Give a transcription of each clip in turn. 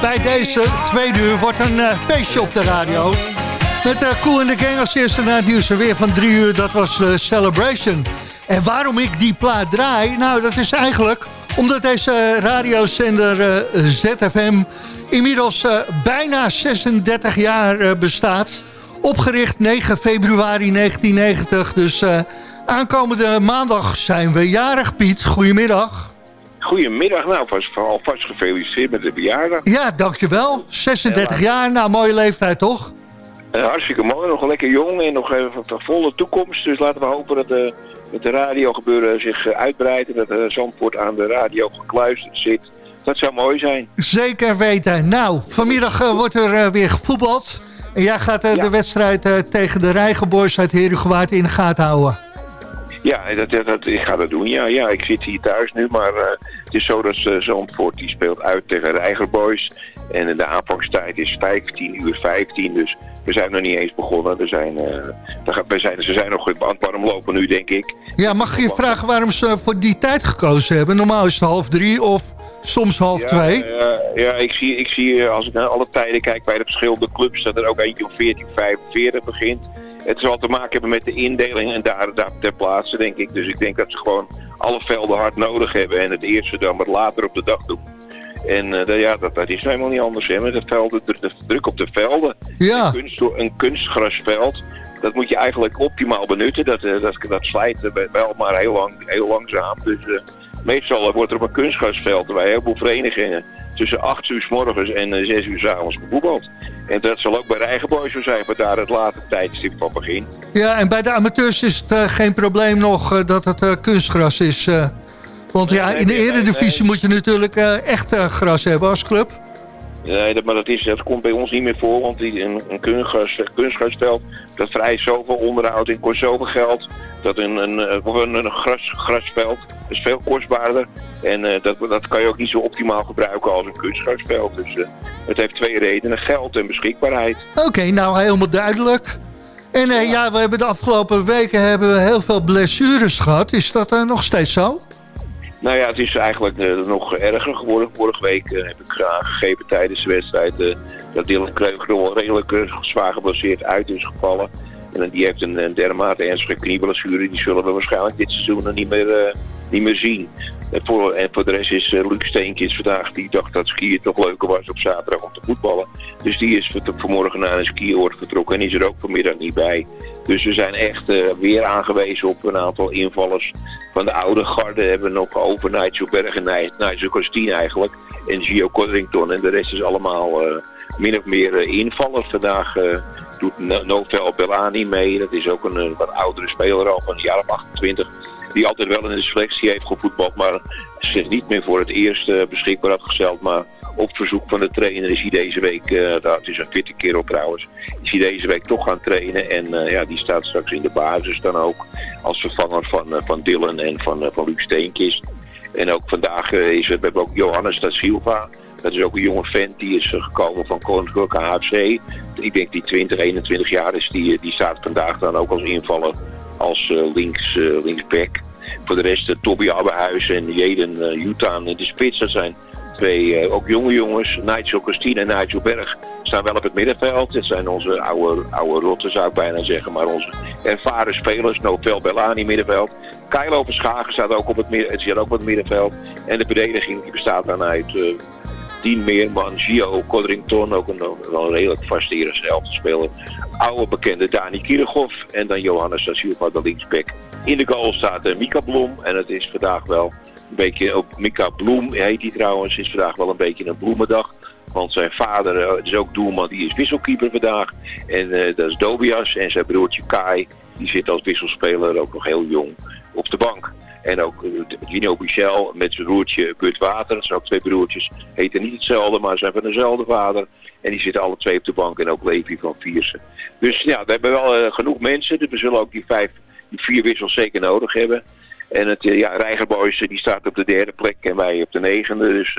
Bij deze tweede uur wordt een uh, feestje op de radio. Met uh, Cool in de Gang als eerste na het nieuws weer van drie uur. Dat was Celebration. En waarom ik die plaat draai? Nou, dat is eigenlijk omdat deze radiozender ZFM inmiddels bijna 36 jaar bestaat. Opgericht 9 februari 1990. Dus aankomende maandag zijn we jarig, Piet. Goedemiddag. Goedemiddag, nou, alvast gefeliciteerd met de verjaardag. Ja, dankjewel. 36 jaar, nou, mooie leeftijd toch? Uh, hartstikke mooi, nog lekker jong en nog even een volle toekomst. Dus laten we hopen dat, uh, dat de radiogebeuren zich uh, uitbreidt... en dat uh, Zandvoort aan de radio gekluisterd zit. Dat zou mooi zijn. Zeker weten. Nou, vanmiddag wordt er weer gevoetbald. En jij gaat de wedstrijd tegen de Rijgenboys uit Herugewaard in de gaten houden. Ja, dat, dat, ik ga dat doen. Ja, ja, ik zit hier thuis nu, maar het is zo dat uh, Zandvoort die speelt uit tegen Rijgerboys. En de aanvangstijd is 15 uur 15, dus we zijn nog niet eens begonnen. We zijn, uh, we zijn, ze zijn nog aan het warm lopen nu, denk ik. Ja, mag je vragen waarom ze voor die tijd gekozen hebben? Normaal is het half drie of soms half ja, twee. Uh, ja, ik zie, ik zie als ik naar alle tijden kijk bij de verschillende clubs... dat er ook eentje om 14, 45 begint. Het zal te maken hebben met de indeling en daar, daar ter plaatse, denk ik. Dus ik denk dat ze gewoon alle velden hard nodig hebben... en het eerste dan wat later op de dag doen. En uh, ja, dat, dat is helemaal niet anders. Hè, met de, velden, de, de druk op de velden. Ja. Een, kunst, een kunstgrasveld, dat moet je eigenlijk optimaal benutten. Dat, uh, dat, dat slijt wel maar heel, lang, heel langzaam. Dus uh, meestal wordt er op een kunstgrasveld bij heel veel verenigingen tussen 8 uur s morgens en 6 uur s avonds gevoetbald. En dat zal ook bij de eigen boys zo zijn, maar daar het late tijdstip van begin. Ja, en bij de amateurs is het geen probleem nog dat het kunstgras is... Want ja, in de eredivisie moet je natuurlijk echt gras hebben als club. Nee, dat, maar dat, is, dat komt bij ons niet meer voor. Want die, een, een kunstgras, kunstgrasveld, dat vereist zoveel onderhoud en kost zoveel geld. Dat een, een, een, een gras, grasveld is veel kostbaarder. En uh, dat, dat kan je ook niet zo optimaal gebruiken als een kunstgrasveld. Dus uh, het heeft twee redenen, geld en beschikbaarheid. Oké, okay, nou helemaal duidelijk. En uh, ja. ja. we hebben de afgelopen weken hebben we heel veel blessures gehad. Is dat nog steeds zo? Nou ja, het is eigenlijk uh, nog erger geworden. Vorige week uh, heb ik aangegeven tijdens de wedstrijd uh, dat Dylan Kreugel redelijk zwaar geblesseerd uit is gevallen. En die heeft een, een dermate ernstige knieblessure. Die zullen we waarschijnlijk dit seizoen nog niet meer, niet meer zien. En voor, de rest is uh, Luc Steenkins vandaag, die dacht dat skiën toch leuker was op zaterdag om te voetballen. Dus die is vanmorgen naar een skioord vertrokken en is er ook vanmiddag niet bij. Dus we zijn echt uh, weer aangewezen op een aantal invallers van de oude garde. Hebben nog over Nigel Berg en Nigel Costine eigenlijk. En Gio Codrington en de rest is allemaal uh, min of meer invallers. Vandaag doet Novel Bellani mee. Dat is ook een wat oudere speler al van jaar of 28 die altijd wel in de selectie heeft gevoetbald, maar zich niet meer voor het eerst uh, beschikbaar had gesteld. Maar op verzoek van de trainer is hij deze week, uh, dat is een fitte kerel trouwens, is hij deze week toch gaan trainen. En uh, ja, die staat straks in de basis dan ook als vervanger van, van Dylan en van, van Luc Steenkist. En ook vandaag is het, hebben ook Johannes da Silva. Dat is ook een jonge vent, die is gekomen van Koninklijke HFC. Ik denk die 20, 21 jaar is, die, die staat vandaag dan ook als invaller als links, linksback. Voor de rest uh, Toby Abbehuis en Jeden Jutaan in de spits. Dat zijn twee ook jonge jongens. Nigel Christine en Nigel Berg staan wel op het middenveld. Het zijn onze oude, oude rotten zou ik bijna zeggen. Maar onze ervaren spelers. Novel Bellani middenveld. Kylo Verschagen staat ook op het, midden, staat ook op het middenveld. En de verdediging die bestaat dan uit Dien Meerman, Gio Codrington, ook een, wel redelijk vaste eerste te spelen. Oude bekende Dani Kirchhoff en dan Johannes Silva, de linksback. In de goal staat uh, Mika Bloem en het is vandaag wel een beetje, ook Mika Bloem heet hij trouwens, is vandaag wel een beetje een bloemendag. Want zijn vader uh, is ook doelman, die is wisselkeeper vandaag. En uh, dat is Dobias en zijn broertje Kai, die zit als wisselspeler ook nog heel jong op de bank. En ook Gino Michel met zijn broertje Kurt Water. Dat zijn ook twee broertjes. Heten niet hetzelfde, maar zijn van dezelfde vader. En die zitten alle twee op de bank. En ook Levi van Viersen. Dus ja, we hebben wel uh, genoeg mensen. Dus we zullen ook die, vijf, die vier wissels zeker nodig hebben. En het, uh, ja, Rijgerboys die staat op de derde plek en wij op de negende. Dus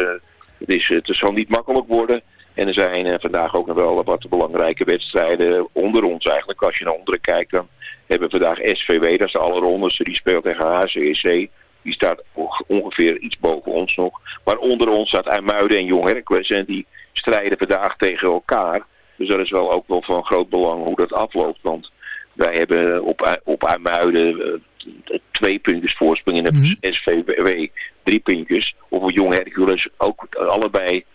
het, is, het zal niet makkelijk worden. En er zijn vandaag ook nog wel wat belangrijke wedstrijden onder ons eigenlijk. Als je naar onderen kijkt dan hebben we vandaag SVW, dat is de allerronderste, die speelt tegen HCEC. Die staat ongeveer iets boven ons nog. Maar onder ons staat IJmuiden en Jong Hercules en die strijden vandaag tegen elkaar. Dus dat is wel ook wel van groot belang hoe dat afloopt. Want wij hebben op, op IJmuiden uh, twee puntjes voorsprong in het mm -hmm. SVW drie puntjes. Of op Jong Hercules ook allebei,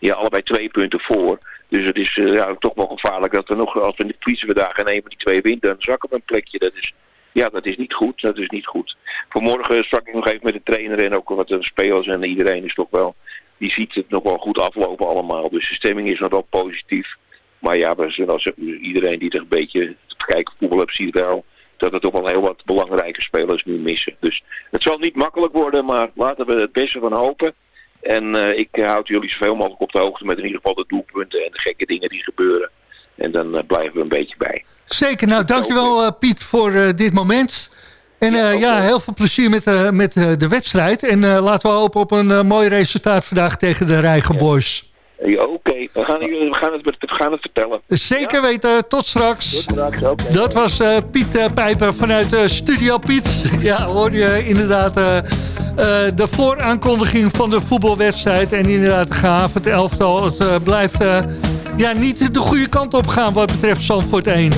ja, allebei twee punten voor. Dus het is uh, ja, toch wel gevaarlijk dat we nog, als we verliezen daar en een van die twee wint, dan zakken we een plekje. Dat is, ja, dat is niet goed. Dat is niet goed. Vanmorgen sprak ik nog even met de trainer en ook wat de spelers en iedereen is toch wel, die ziet het nog wel goed aflopen allemaal. Dus de stemming is nog wel positief. Maar ja, zoals iedereen die er een beetje te kijken voetbal heeft, ziet wel dat er toch wel heel wat belangrijke spelers nu missen. Dus het zal niet makkelijk worden, maar laten we het beste van hopen. En uh, ik houd jullie zoveel mogelijk op de hoogte met in ieder geval de doelpunten en de gekke dingen die gebeuren. En dan blijven we een beetje bij. Zeker, nou dankjewel Piet voor dit moment. En ja, ja, heel veel plezier met, met de wedstrijd. En laten we hopen op een mooi resultaat vandaag tegen de Rijgen Boys. Ja, Oké, we, gaan, we, gaan het, we gaan het vertellen. Zeker weten, tot straks. Tot straks okay. Dat was uh, Piet uh, Pijper vanuit uh, Studio Piet. ja, hoorde je inderdaad de vooraankondiging van de voetbalwedstrijd. En inderdaad, gaaf, het elftal. Het blijft ja, niet de goede kant op gaan wat betreft Zandvoort 1.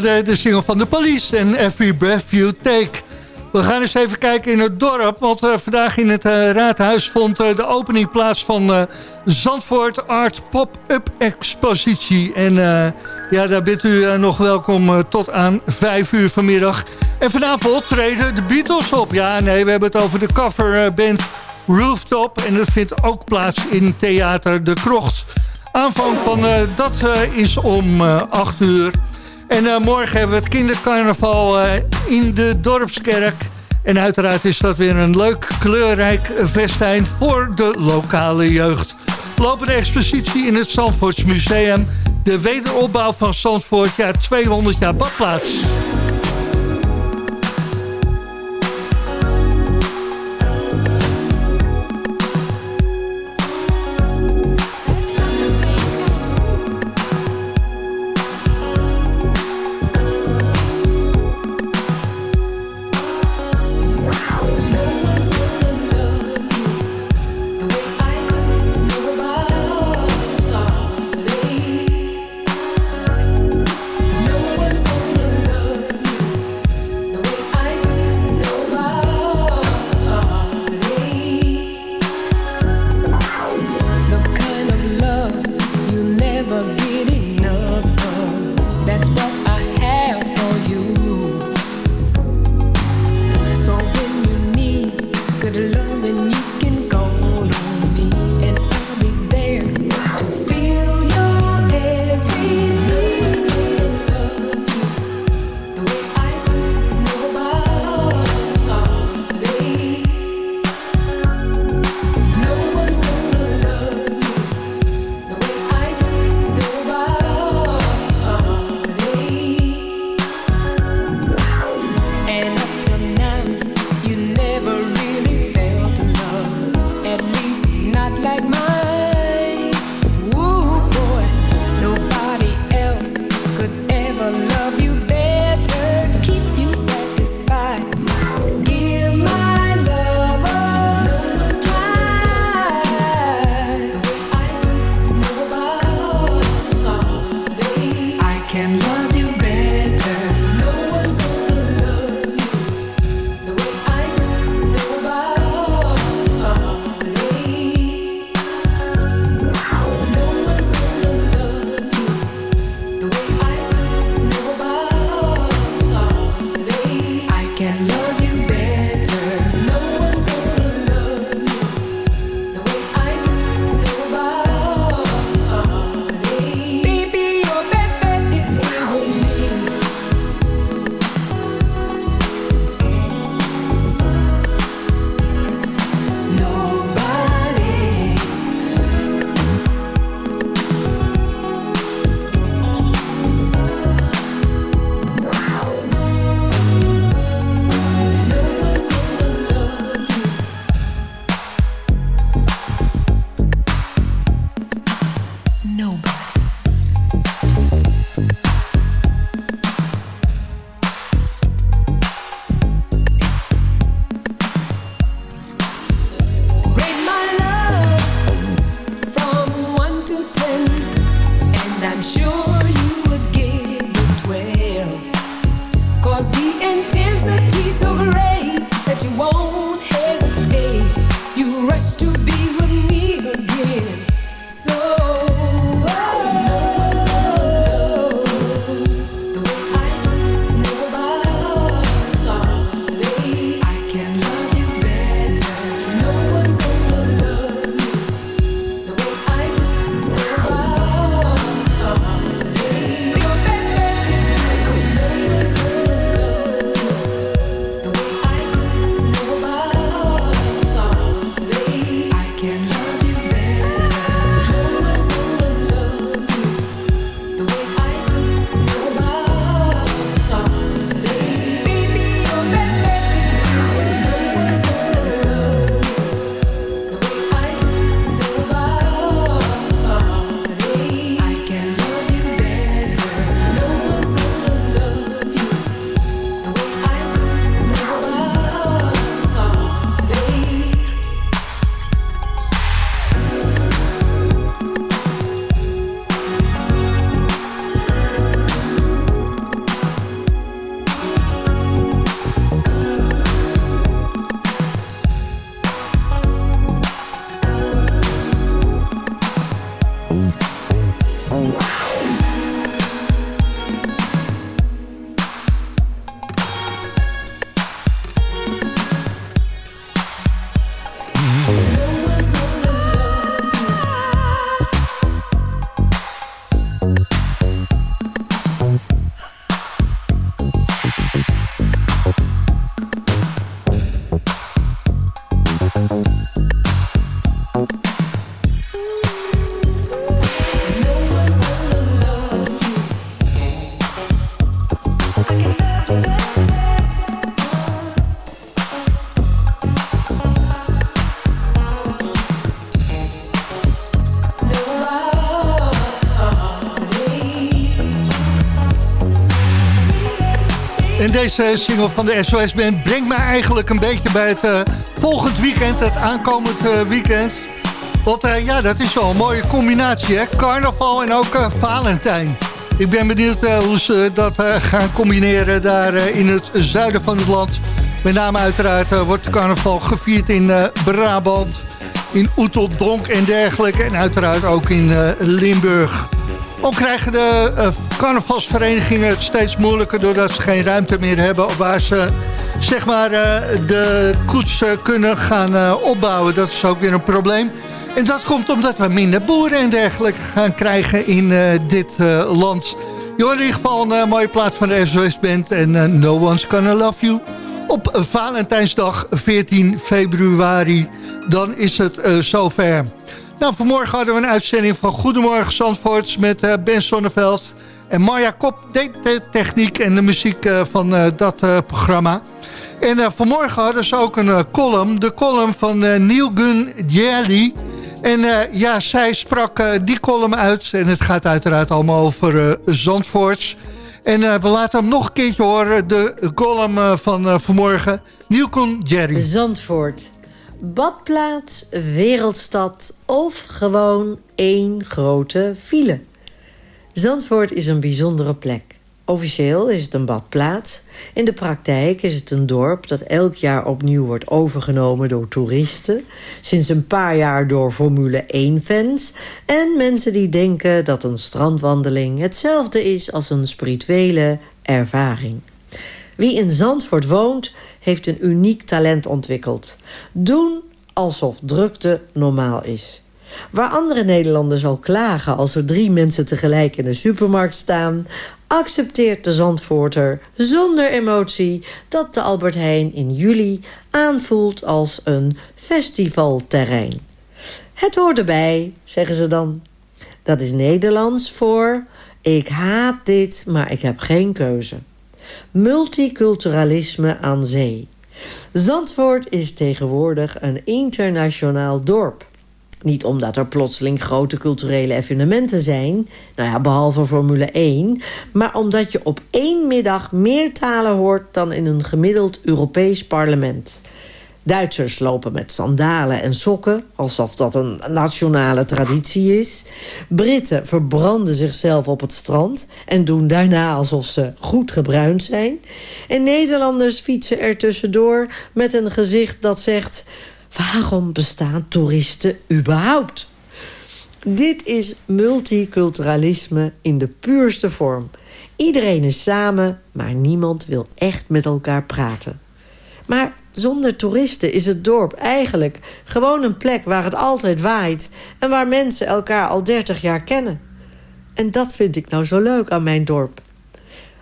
De, single van de police en Every Breath You Take. We gaan eens even kijken in het dorp, want uh, vandaag in het uh, raadhuis vond uh, de opening plaats van Zandvoort Art Pop-Up Expositie. En ja, daar bent u nog welkom tot aan 5 uur vanmiddag. En vanavond treden de Beatles op. Ja, nee, we hebben het over de coverband Rooftop. En dat vindt ook plaats in Theater De Krocht. Aanvang van dat is om 8 uur. En uh, morgen hebben we het kindercarnaval uh, in de Dorpskerk. En uiteraard is dat weer een leuk kleurrijk festijn voor de lokale jeugd. Lopende expositie in het Zandvoortsmuseum. De wederopbouw van Zandvoort, ja 200 jaar badplaats. Deze single van de SOS Band brengt mij eigenlijk een beetje bij het uh, volgend weekend, het aankomend uh, weekend. Want uh, ja, dat is wel een mooie combinatie, hè? Carnaval en ook Valentijn. Ik ben benieuwd hoe ze dat gaan combineren daar in het zuiden van het land. Met name uiteraard wordt carnaval gevierd in Brabant, in Oeteldonk en dergelijke. En uiteraard ook in Limburg. Ook krijgen de carnavalsverenigingen het steeds moeilijker... doordat ze geen ruimte meer hebben waar ze zeg maar, uh, de koets kunnen gaan uh, opbouwen. Dat is ook weer een probleem. En dat komt omdat we minder boeren en dergelijke gaan krijgen in dit land. Je in ieder geval een mooie plaat van de SOS Band en No One's Gonna Love You. Op Valentijnsdag 14 februari, dan is het zover. Nou, vanmorgen hadden we een uitzending van Goedemorgen Zandvoort met Ben Sonneveld. En Marja Kop deed de techniek en de muziek uh, van uh, dat programma. En vanmorgen hadden ze ook een column, de column van Neil Gunn Jelly. En ja, zij sprak die column uit en het gaat uiteraard allemaal over Zandvoorts. En we laten hem nog een keertje horen, de column van vanmorgen. Gunn Jerry. Zandvoort badplaats, wereldstad of gewoon één grote file. Zandvoort is een bijzondere plek. Officieel is het een badplaats. In de praktijk is het een dorp dat elk jaar opnieuw wordt overgenomen door toeristen. Sinds een paar jaar door Formule 1-fans. En mensen die denken dat een strandwandeling hetzelfde is als een spirituele ervaring. Wie in Zandvoort woont, heeft een uniek talent ontwikkeld. Doen alsof drukte normaal is. Waar andere Nederlanders al klagen als er drie mensen tegelijk in de supermarkt staan... accepteert de Zandvoorter zonder emotie dat de Albert Heijn in juli aanvoelt als een festivalterrein. Het hoort erbij, zeggen ze dan. Dat is Nederlands voor ik haat dit, maar ik heb geen keuze. Multiculturalisme aan zee. Zandvoort is tegenwoordig een internationaal dorp. Niet omdat er plotseling grote culturele evenementen zijn... nou ja, behalve Formule 1... maar omdat je op één middag meer talen hoort... dan in een gemiddeld Europees parlement. Duitsers lopen met sandalen en sokken, alsof dat een nationale traditie is. Britten verbranden zichzelf op het strand en doen daarna alsof ze goed gebruind zijn. En Nederlanders fietsen er tussendoor met een gezicht dat zegt... Waarom bestaan toeristen überhaupt? Dit is multiculturalisme in de puurste vorm. Iedereen is samen, maar niemand wil echt met elkaar praten. Maar zonder toeristen is het dorp eigenlijk gewoon een plek waar het altijd waait... en waar mensen elkaar al 30 jaar kennen. En dat vind ik nou zo leuk aan mijn dorp.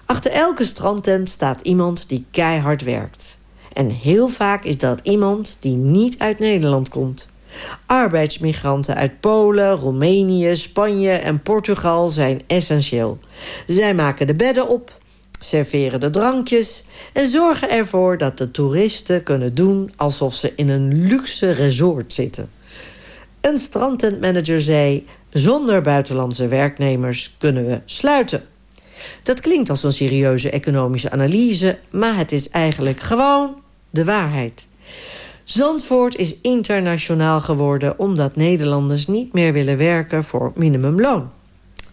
Achter elke strandtent staat iemand die keihard werkt. En heel vaak is dat iemand die niet uit Nederland komt. Arbeidsmigranten uit Polen, Roemenië, Spanje en Portugal zijn essentieel. Zij maken de bedden op, serveren de drankjes... en zorgen ervoor dat de toeristen kunnen doen... alsof ze in een luxe resort zitten. Een strandtentmanager zei... zonder buitenlandse werknemers kunnen we sluiten. Dat klinkt als een serieuze economische analyse... maar het is eigenlijk gewoon de waarheid. Zandvoort is internationaal geworden omdat Nederlanders niet meer willen werken voor minimumloon.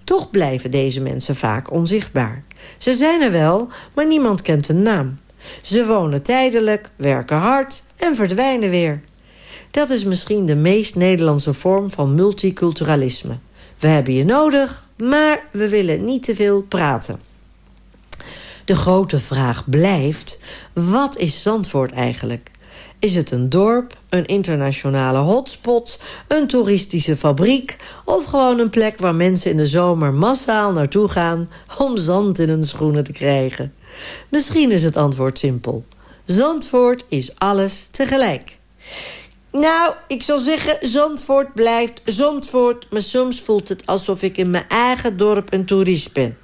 Toch blijven deze mensen vaak onzichtbaar. Ze zijn er wel, maar niemand kent hun naam. Ze wonen tijdelijk, werken hard en verdwijnen weer. Dat is misschien de meest Nederlandse vorm van multiculturalisme. We hebben je nodig, maar we willen niet te veel praten. De grote vraag blijft, wat is Zandvoort eigenlijk? Is het een dorp, een internationale hotspot, een toeristische fabriek... of gewoon een plek waar mensen in de zomer massaal naartoe gaan... om zand in hun schoenen te krijgen? Misschien is het antwoord simpel. Zandvoort is alles tegelijk. Nou, ik zal zeggen, Zandvoort blijft Zandvoort... maar soms voelt het alsof ik in mijn eigen dorp een toerist ben.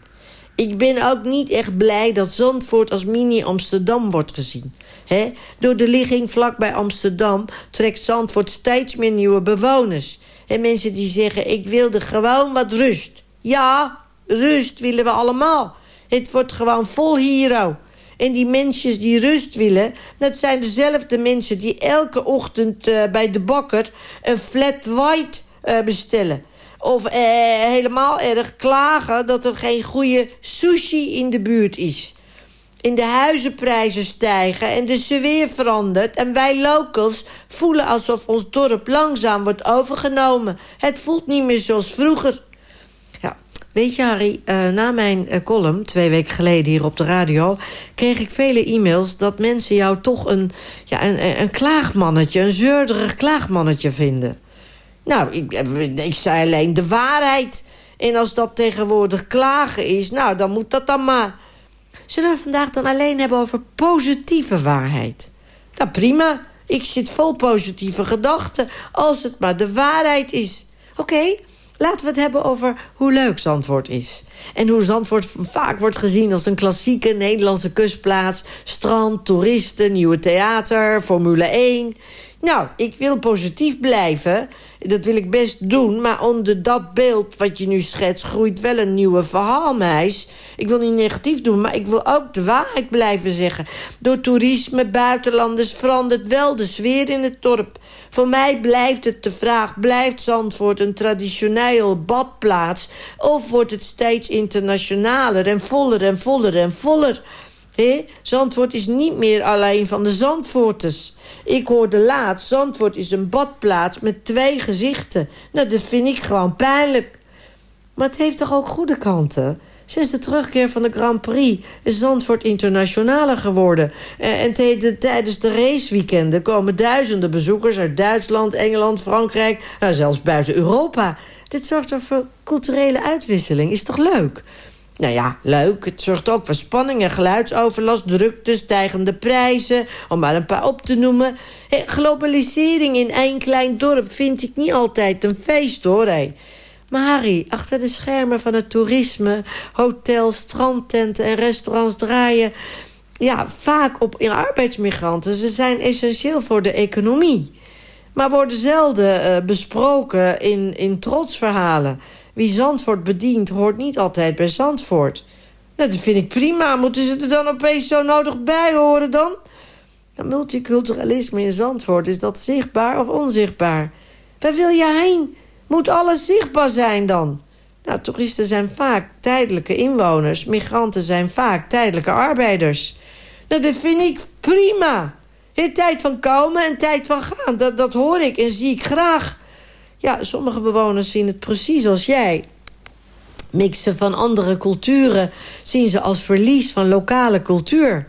Ik ben ook niet echt blij dat Zandvoort als mini-Amsterdam wordt gezien. He? Door de ligging vlakbij Amsterdam trekt Zandvoort steeds meer nieuwe bewoners. En mensen die zeggen, ik wilde gewoon wat rust. Ja, rust willen we allemaal. Het wordt gewoon vol hier. En die mensen die rust willen... dat zijn dezelfde mensen die elke ochtend uh, bij de bakker... een flat white uh, bestellen. Of eh, helemaal erg klagen dat er geen goede sushi in de buurt is. In de huizenprijzen stijgen en de sfeer verandert... en wij locals voelen alsof ons dorp langzaam wordt overgenomen. Het voelt niet meer zoals vroeger. Ja, weet je Harry, uh, na mijn uh, column, twee weken geleden hier op de radio... kreeg ik vele e-mails dat mensen jou toch een, ja, een, een klaagmannetje... een zeurderig klaagmannetje vinden... Nou, ik, ik zei alleen de waarheid. En als dat tegenwoordig klagen is, nou, dan moet dat dan maar. Zullen we vandaag dan alleen hebben over positieve waarheid? Nou, prima. Ik zit vol positieve gedachten, als het maar de waarheid is. Oké, laten we het hebben over hoe leuk Zandvoort is. En hoe Zandvoort vaak wordt gezien als een klassieke Nederlandse kustplaats. Strand, toeristen, nieuwe theater, Formule 1. Nou, ik wil positief blijven. Dat wil ik best doen. Maar onder dat beeld wat je nu schetst... groeit wel een nieuwe verhaal, meis. Ik wil niet negatief doen, maar ik wil ook de waarheid blijven zeggen. Door toerisme, buitenlanders verandert wel de sfeer in het dorp. Voor mij blijft het de vraag... blijft Zandvoort een traditioneel badplaats... of wordt het steeds internationaler en voller en voller en voller... He? Zandvoort is niet meer alleen van de Zandvoorters. Ik hoorde laatst, Zandvoort is een badplaats met twee gezichten. Nou, dat vind ik gewoon pijnlijk. Maar het heeft toch ook goede kanten? Sinds de terugkeer van de Grand Prix is Zandvoort internationaler geworden. Eh, en tijdens de raceweekenden komen duizenden bezoekers uit Duitsland, Engeland, Frankrijk... Nou, zelfs buiten Europa. Dit zorgt voor culturele uitwisseling. Is toch leuk? Nou ja, leuk. Het zorgt ook voor spanning en geluidsoverlast, drukte, stijgende prijzen, om maar een paar op te noemen. globalisering in één klein dorp vind ik niet altijd een feest, hoor. Maar Harry, achter de schermen van het toerisme, hotels, strandtenten en restaurants draaien... ja, vaak op arbeidsmigranten. Ze zijn essentieel voor de economie. Maar worden zelden uh, besproken in, in trotsverhalen... Wie Zandvoort bedient, hoort niet altijd bij Zandvoort. Dat vind ik prima. Moeten ze er dan opeens zo nodig bij horen dan? Dat multiculturalisme in Zandvoort, is dat zichtbaar of onzichtbaar? Waar wil je heen? Moet alles zichtbaar zijn dan? Nou, toeristen zijn vaak tijdelijke inwoners. Migranten zijn vaak tijdelijke arbeiders. Dat vind ik prima. Tijd van komen en tijd van gaan. Dat, dat hoor ik en zie ik graag. Ja, sommige bewoners zien het precies als jij. Mixen van andere culturen zien ze als verlies van lokale cultuur.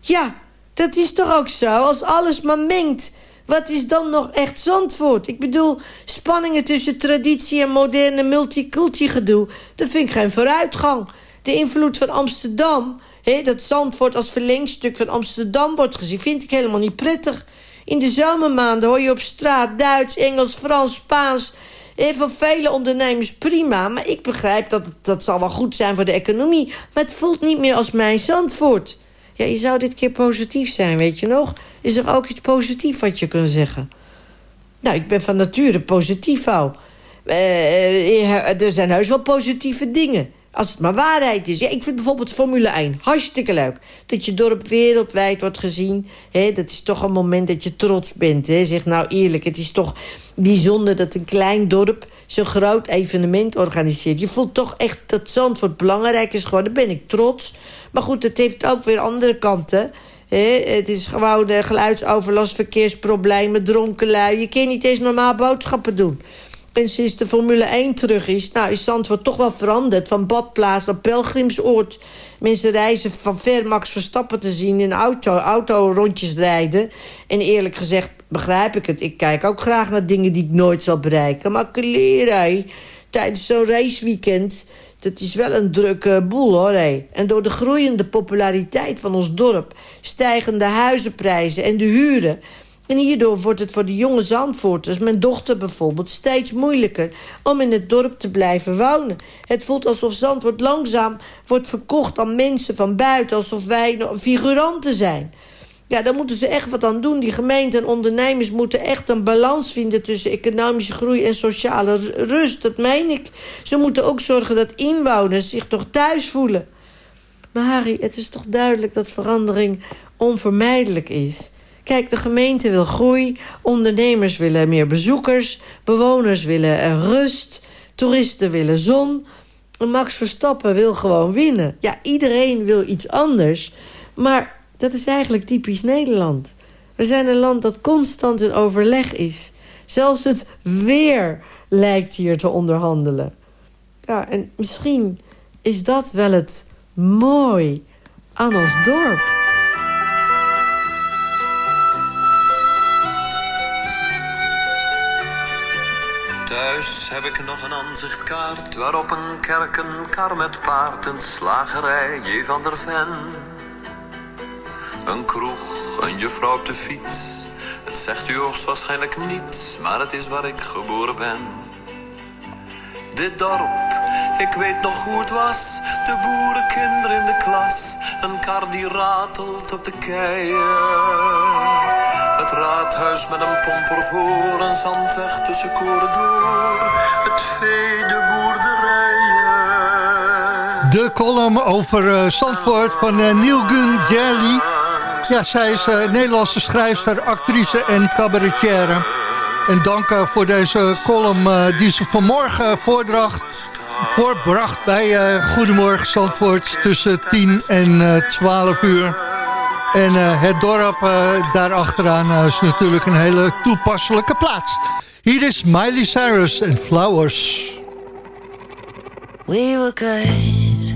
Ja, dat is toch ook zo? Als alles maar mengt... Wat is dan nog echt Zandvoort? Ik bedoel, spanningen tussen traditie en moderne multiculti gedoe... dat vind ik geen vooruitgang. De invloed van Amsterdam... He, dat Zandvoort als verlengstuk van Amsterdam wordt gezien... vind ik helemaal niet prettig. In de zomermaanden hoor je op straat Duits, Engels, Frans, Spaans... En van vele ondernemers prima, maar ik begrijp dat het, dat zal wel goed zijn voor de economie. Maar het voelt niet meer als mijn Zandvoort. Ja, je zou dit keer positief zijn, weet je nog? Is er ook iets positiefs wat je kunt zeggen? Nou, ik ben van nature positief, hou. Uh, er zijn heus wel positieve dingen. Als het maar waarheid is. Ja, ik vind bijvoorbeeld Formule 1 hartstikke leuk. Dat je dorp wereldwijd wordt gezien. Hè, dat is toch een moment dat je trots bent. Hè. Zeg nou eerlijk, het is toch bijzonder dat een klein dorp... zo'n groot evenement organiseert. Je voelt toch echt dat Zandvoort belangrijk is geworden. Daar ben ik trots. Maar goed, het heeft ook weer andere kanten... het is gewoon de geluidsoverlast, verkeersproblemen, dronken lui. Je kan niet eens normaal boodschappen doen. En sinds de Formule 1 terug is, nou, is Zandvoort toch wel veranderd. Van badplaats naar pelgrimsoord. Mensen reizen van ver Max Verstappen te zien in auto, auto rondjes rijden. En eerlijk gezegd begrijp ik het. Ik kijk ook graag naar dingen die ik nooit zal bereiken. Maar kleren, tijdens zo'n raceweekend... Dat is wel een drukke boel, hoor. Hé. En door de groeiende populariteit van ons dorp... stijgende huizenprijzen en de huren... En hierdoor wordt het voor de jonge Zandvoorters, mijn dochter bijvoorbeeld... steeds moeilijker om in het dorp te blijven wonen. Het voelt alsof Zandvoort langzaam wordt verkocht aan mensen van buiten... alsof wij figuranten zijn. Ja, daar moeten ze echt wat aan doen. Die gemeenten en ondernemers moeten echt een balans vinden... tussen economische groei en sociale rust. Dat meen ik. Ze moeten ook zorgen dat inwoners zich toch thuis voelen. Maar Harry, het is toch duidelijk dat verandering onvermijdelijk is... Kijk, de gemeente wil groei, ondernemers willen meer bezoekers... bewoners willen rust, toeristen willen zon... Max Verstappen wil gewoon winnen. Ja, iedereen wil iets anders. Maar dat is eigenlijk typisch Nederland. We zijn een land dat constant in overleg is. Zelfs het weer lijkt hier te onderhandelen. Ja, en misschien is dat wel het mooi aan ons dorp. Thuis heb ik nog een aanzichtkaart waarop een kerk, een kar met paard, een slagerij, J. van der Ven. Een kroeg, een juffrouw op de fiets. Het zegt u hoogstwaarschijnlijk niets, maar het is waar ik geboren ben. Dit dorp, ik weet nog hoe het was, de boerenkinderen in de klas. Een kar die ratelt op de keien. Het raadhuis met een pomper voor, een zandweg tussen koren. Het vee, de boerderijen. De column over uh, Zandvoort van uh, Neil Gunn Jelly. Ja, zij is uh, Nederlandse schrijfster, actrice en cabaretière. En dank voor deze column die ze vanmorgen voordracht, voorbracht bij Goedemorgen Zandvoort tussen 10 en 12 uur. En uh, het dorp uh, daarachteraan uh, is natuurlijk een hele toepasselijke plaats. Hier is Miley Cyrus en Flowers. We were good,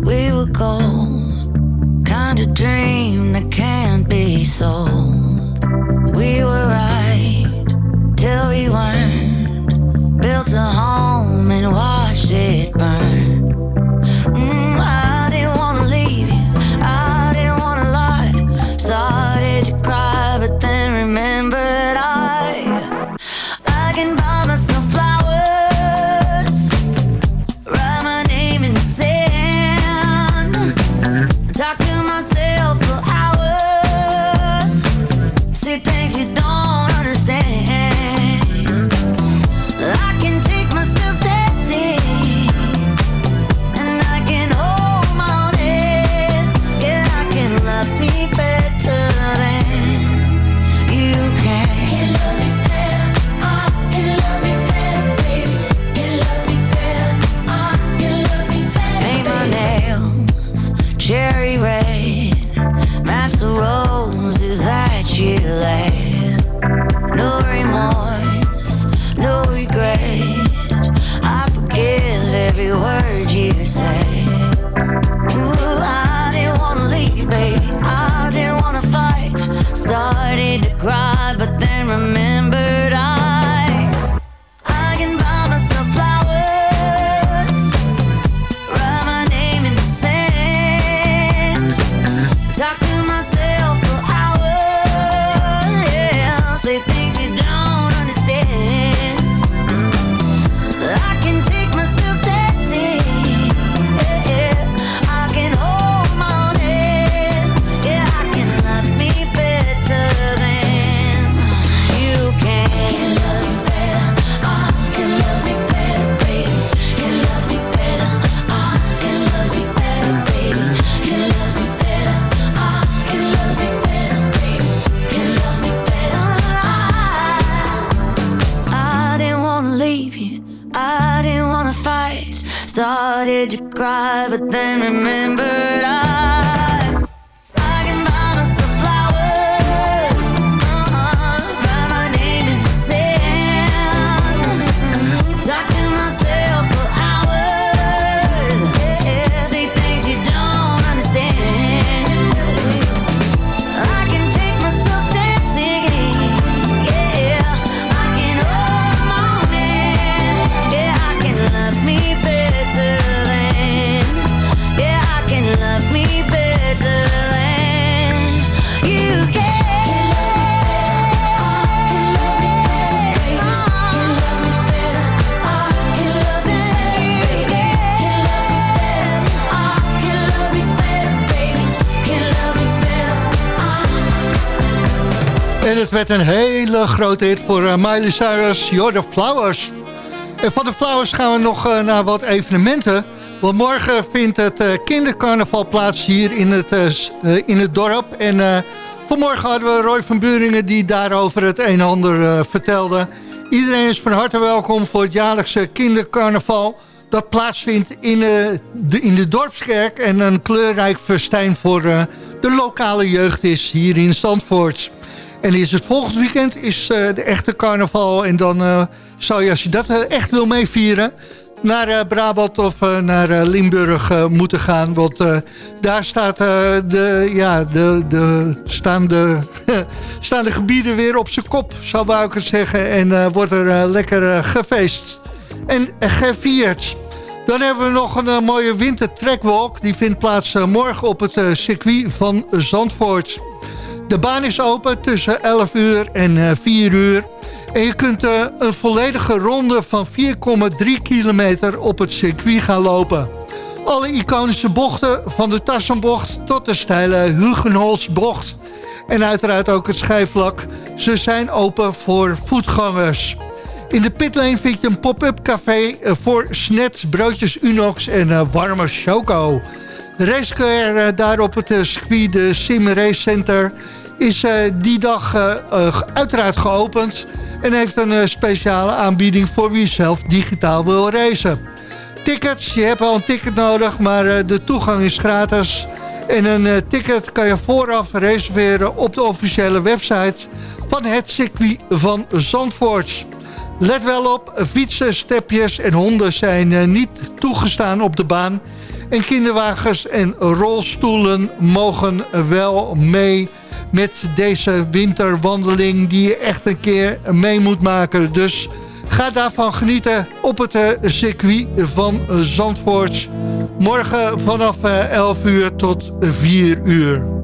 we were gold. Kind of dream that can't be sold. We were werd een hele grote hit voor uh, Miley Cyrus, You're the Flowers. En van de Flowers gaan we nog uh, naar wat evenementen. Want morgen vindt het uh, kindercarnaval plaats hier in het, in het dorp. En vanmorgen hadden we Roy van Buringen die daarover het een en ander vertelde. Iedereen is van harte welkom voor het jaarlijkse kindercarnaval... dat plaatsvindt in, de, in de Dorpskerk... en een kleurrijk festijn voor de lokale jeugd is hier in Zandvoort. En is het volgend weekend is uh, de echte carnaval. En dan uh, zou je, als je dat uh, echt wil meevieren... naar Brabant of naar Limburg moeten gaan. Want daar staat, de, ja, de, de, staan, de, staan de gebieden weer op zijn kop, zou ik het zeggen. En wordt er lekker gefeest en gevierd. Dan hebben we nog een mooie wintertrekwalk. Die vindt plaats morgen op het circuit van Zandvoort. De baan is open tussen 11 uur en 4 eh, uur. En je kunt uh, een volledige ronde van 4,3 kilometer op het circuit gaan lopen. Alle iconische bochten, van de Tassenbocht tot de steile Hugenholzbocht. En uiteraard ook het schijfvlak. Ze zijn open voor voetgangers. In de pitlane vind je een pop-up café eh, voor snacks, broodjes Unox en warme choco. De racecar daar op het circuit, de Sim Race Center is uh, die dag uh, uiteraard geopend... en heeft een speciale aanbieding voor wie zelf digitaal wil racen. Tickets, je hebt al een ticket nodig, maar de toegang is gratis... En een ticket kan je vooraf reserveren op de officiële website van het circuit van Zandvoort. Let wel op, fietsen, stepjes en honden zijn niet toegestaan op de baan. En kinderwagens en rolstoelen mogen wel mee met deze winterwandeling die je echt een keer mee moet maken. Dus ga daarvan genieten op het uh, circuit van Zandvoort. Morgen vanaf 11 eh, uur tot 4 uur.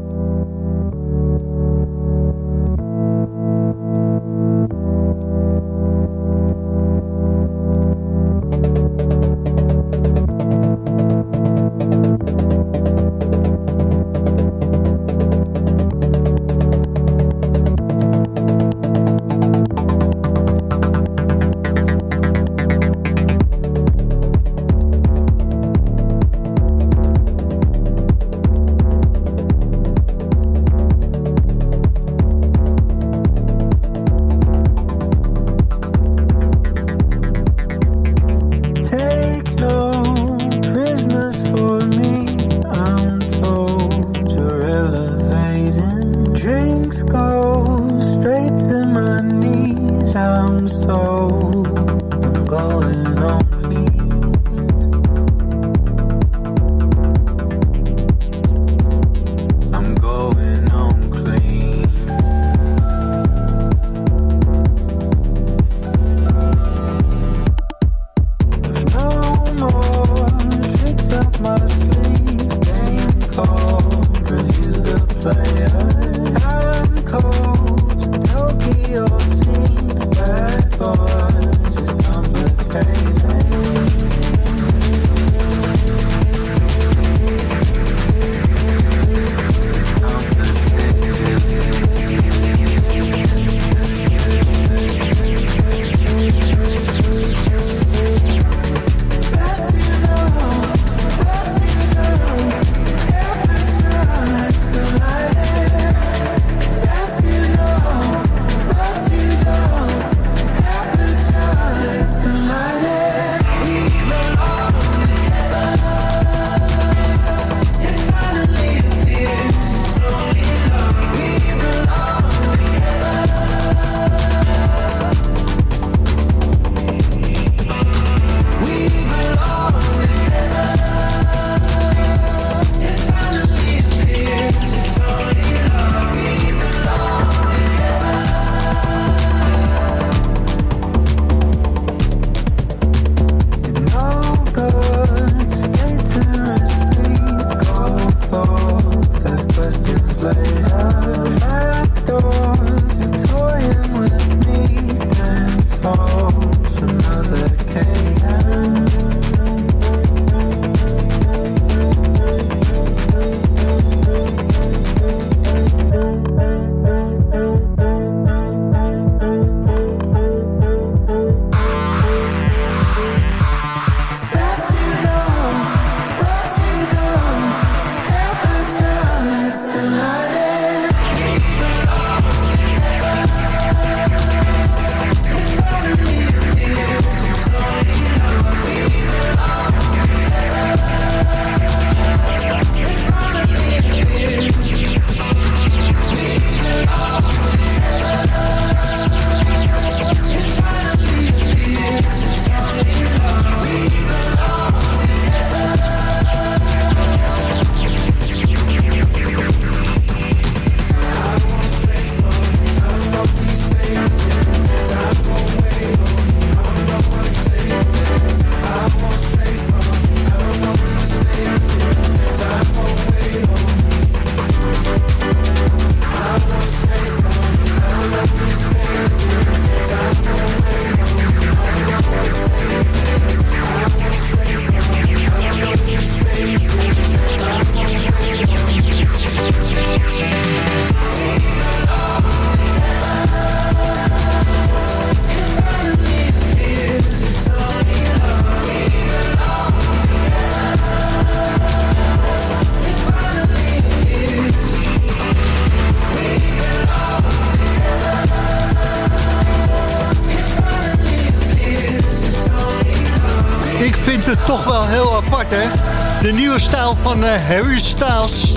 De nieuwe stijl van uh, Harry Styles.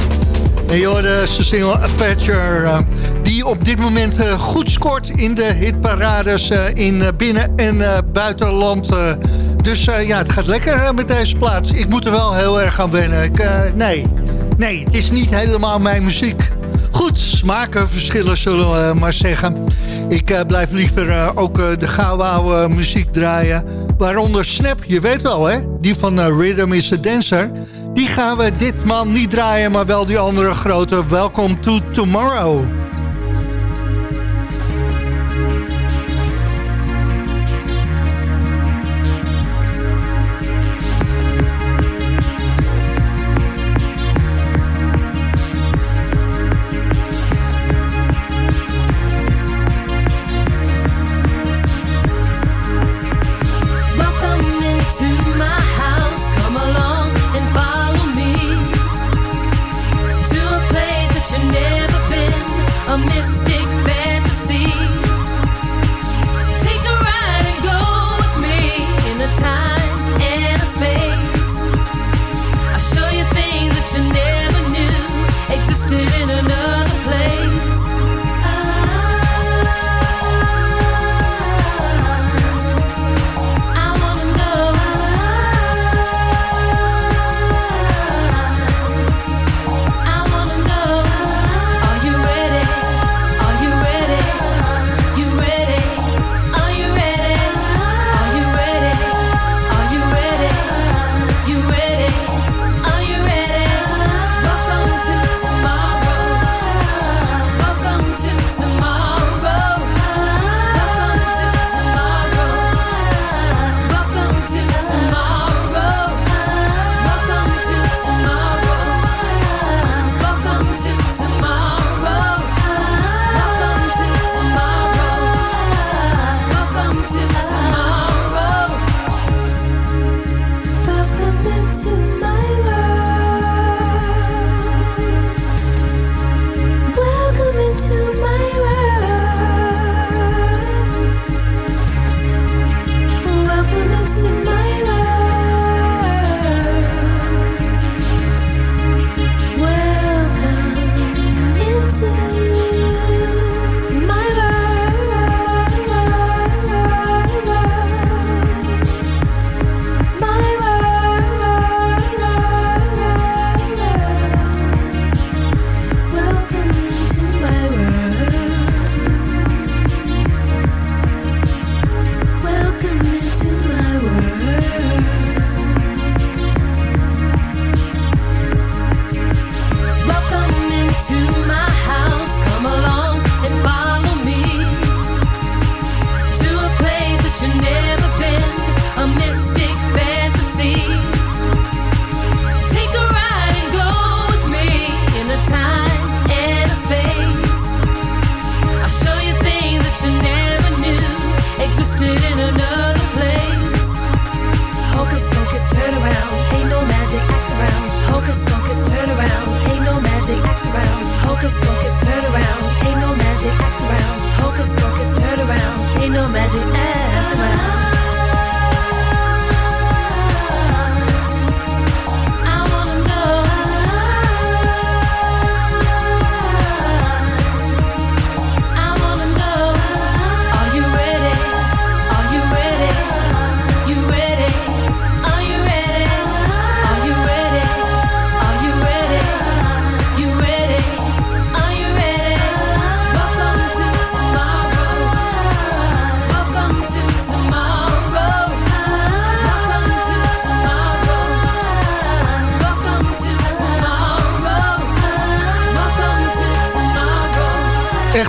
En je hoorde zijn single Aperture... Uh, die op dit moment uh, goed scoort in de hitparades... in binnen- en buitenland. dus ja, het gaat lekker met deze plaats. Ik moet er wel heel erg aan wennen. Ik, nee, nee, het is niet helemaal mijn muziek. Goed, smaken verschillen zullen we maar zeggen. Ik blijf liever ook de gouden muziek draaien... Waaronder Snap, je weet wel hè, die van uh, Rhythm is a Dancer. Die gaan we ditmaal niet draaien, maar wel die andere grote Welcome to Tomorrow.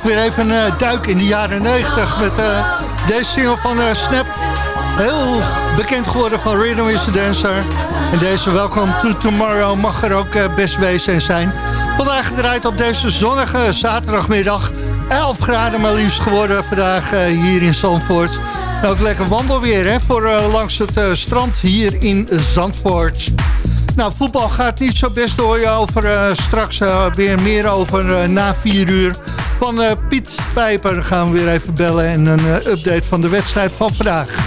Weer even een uh, duik in de jaren 90 met uh, deze single van uh, Snap. Heel bekend geworden van Rhythm is the Dancer. En deze Welcome to Tomorrow mag er ook best wezen zijn. Vandaag gedraaid op deze zonnige zaterdagmiddag. 11 graden maar liefst geworden vandaag hier in Zandvoort. En ook lekker wandelweer hè, voor langs het strand hier in Zandvoort. Nou, voetbal gaat niet zo best hoor je over. straks weer meer over na 4 uur van uh, Piet Pijper gaan we weer even bellen... en een uh, update van de wedstrijd van vandaag.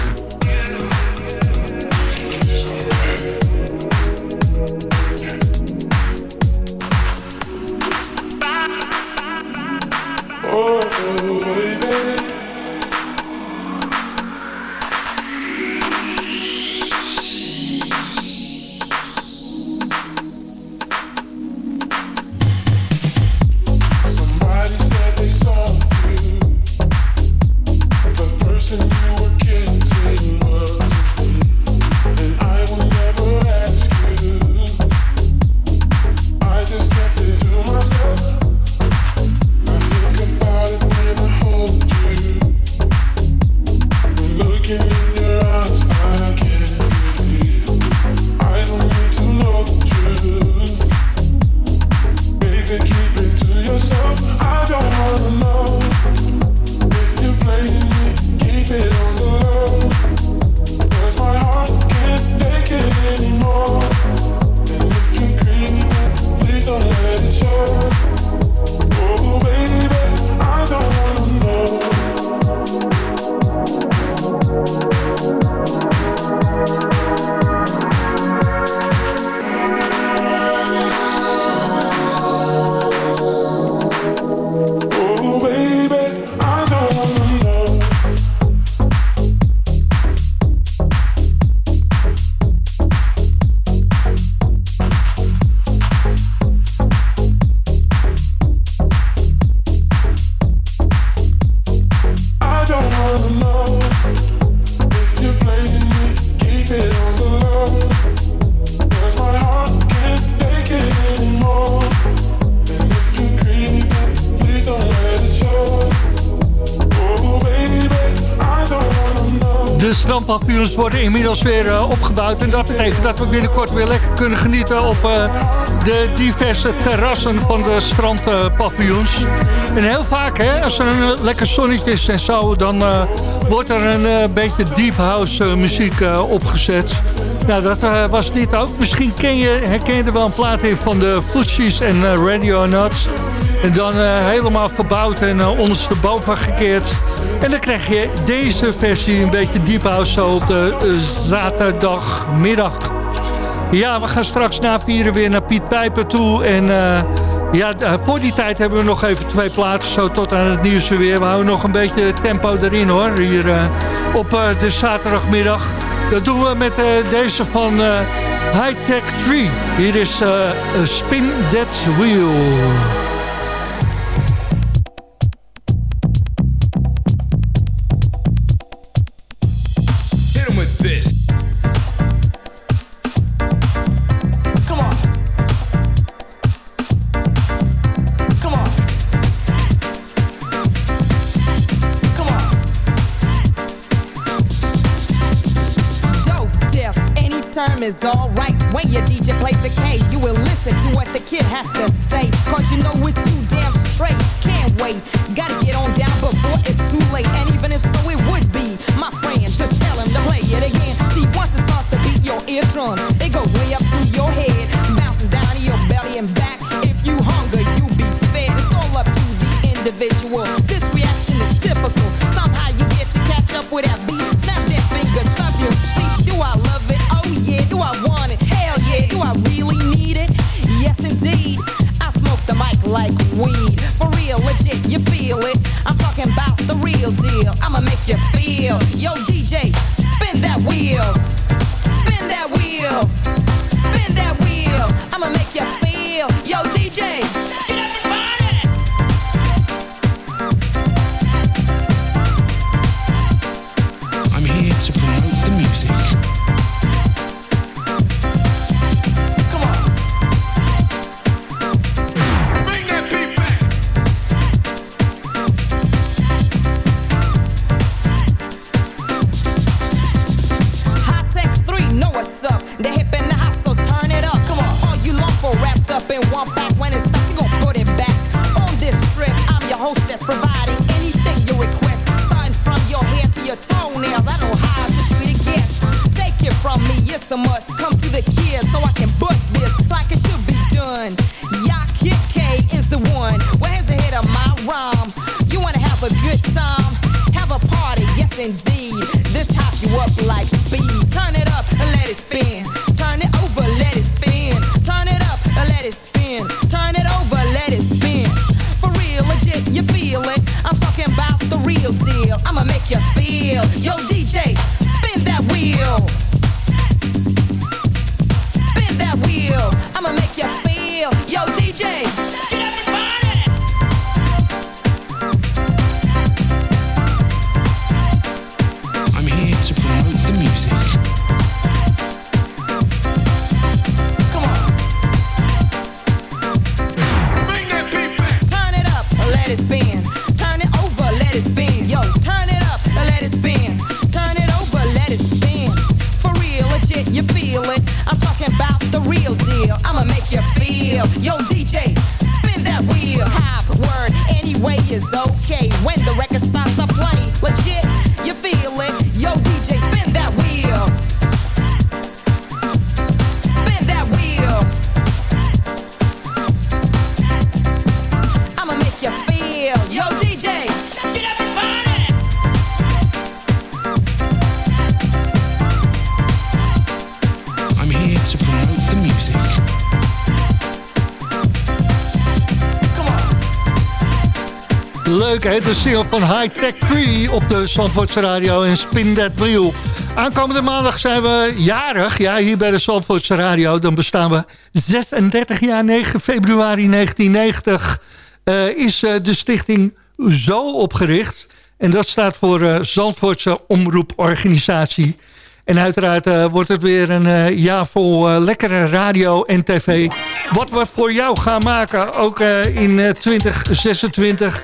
Worden inmiddels weer uh, opgebouwd. En dat betekent dat we binnenkort weer lekker kunnen genieten op uh, de diverse terrassen van de strandpaviljoens. en heel vaak, hè, als er een lekker zonnetje is en zo, dan wordt er een beetje deep house muziek opgezet. Nou, dat was dit ook. Misschien ken je, herken je er wel een plaat in van de Footsies en Radio Nuts. En dan helemaal verbouwd en ondersteboven gekeerd. En dan krijg je deze versie een beetje deep house zo op de uh, zaterdagmiddag. Ja, we gaan straks na vieren weer naar Piet Pijper toe. En uh, ja, eh, voor die tijd hebben we nog even twee plaatsen zo tot aan het nieuws weer. We houden nog een beetje tempo erin hoor, hier uh, op de zaterdagmiddag. Dat doen we met deze van High Tech 3. Hier is Spin That Wheel. leuke, hè? De single van High Tech op de Zandvoortse Radio en Spin That Wheel. Aankomende maandag zijn we jarig, ja, hier bij de Zandvoortse Radio. Dan bestaan we 36 jaar, 9 februari 1990 eh, is eh, de stichting Zo opgericht. En dat staat voor uh, Zandvoortse Omroeporganisatie. En uiteraard wordt het weer een jaar vol lekkere radio en tv. Wat we voor jou gaan maken, ook in 2026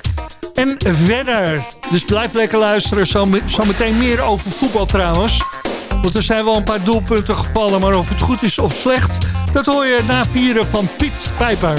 en verder. Dus blijf lekker luisteren. Zometeen meer over voetbal trouwens. Want er zijn wel een paar doelpunten gevallen. Maar of het goed is of slecht, dat hoor je na vieren van Piet Pijper.